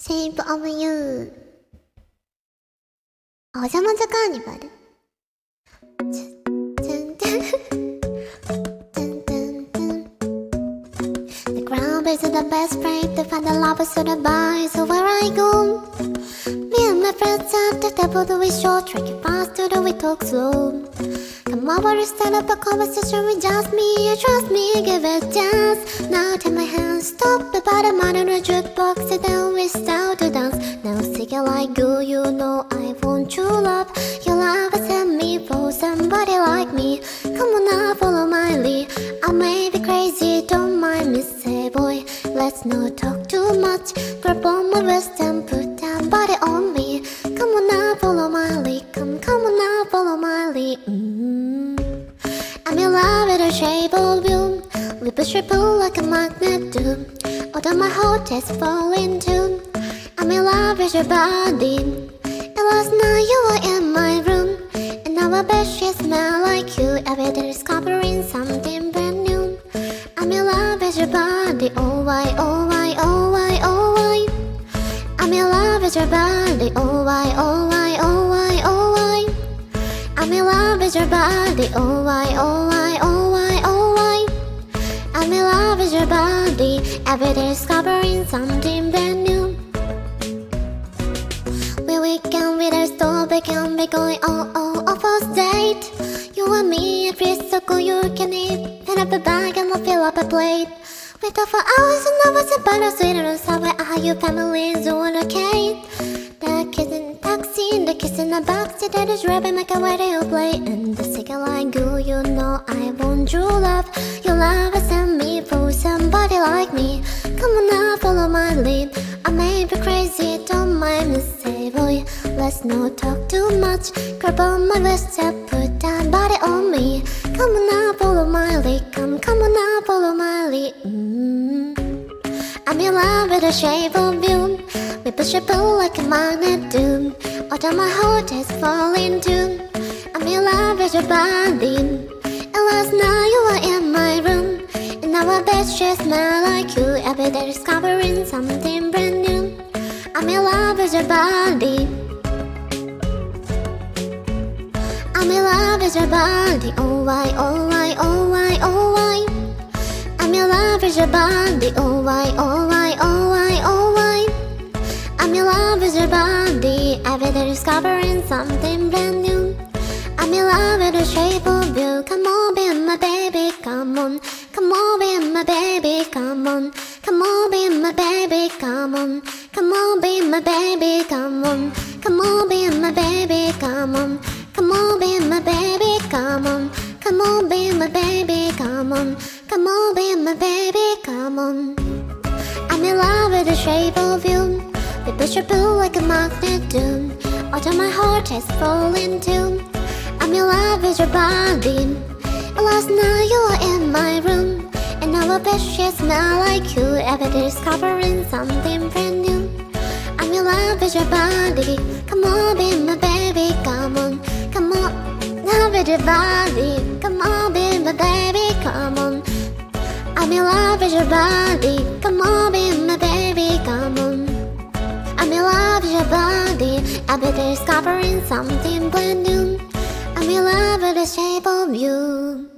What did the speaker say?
Shape of You お邪魔女カーニバルチュンチュンチュンチュンチュン The ground is the best place to find the lovers to the bar So where I go Me and my friends at the table do we short Track it fast to the we talk slow Come over and start up a conversation with just me You trust me, give it a chance Now take my hand, stop the bottom on a jukebox Sit down, Sing like you, you know I want you love? Your love send me for somebody like me. Come on now, follow my lead. I may be crazy, don't mind me Say boy, let's not talk too much. Grab on my wrist and put that body on me. Come on now, follow my lead. Come, come on now, follow my lead. Mm. I'm in love with a shape of you. We Lips triple like a magnet do. Although my heart is falling too In love with your body. And last night you were in my room. And now I bet she smell like you Every day discovering something brand new. I'm in love with your body Oh why, oh why, oh why, oh why? I'm in love with your body Oh why, oh why, oh why, oh why? I'm in love with your body Oh why, oh why, oh why, oh why? I'm in love with your body Every day discovering something brand new can be going on all, all first date You and me so cool you can eat. Fill up a bag and we'll fill up a plate. We talk for hours and hours about our sweet and sour How your family is doing okay The kids in the taxi, the kiss in the backseat That is rapping like a radio play. And the second like you, you know I want true love. Your love has sent me for somebody like me. Come on now, follow my lead. I may be crazy, don't mind me Say boy, let's not talk too much. Grab on my wrist and put that body on me. Come on now, follow my lead. Come, come on now, follow my lead. Mm. I'm in love with the shape of you. We push and pull like a magnet do. Although my heart is falling too I'm in love with your body. And last night you were in my room. And now I bet you smell like you. Every day discovering something brand new. I'm in love with your body I'm in love with your body Oh why, oh why, oh why, oh why? I'm in love with your body Oh why, oh why, oh why, oh why? I'm in love with your body Every day discovering something brand new. I'm in love with the shape of you. Come on, be my baby, come on Come on, be my baby, come on Come on, be my baby, come on Come on, be my baby, come on Come on, be my baby, baby, come on. Come on, be my baby, come on. I'm in love with the shape of you. We push and pull like a magnet do. All Although my heart is falling too. I'm in love with your body. Last night you were in my room. And now I bet you smell like you. Every day discovering something brand new. I'm in love with your body. Come on, be my baby, come on. Come on, love with your body. Come on, be my baby, come on. I'm in love with your body. Come on, be my baby, come on. I'm in love with your body. Every day discovering something brand new. I'm in love with the shape of you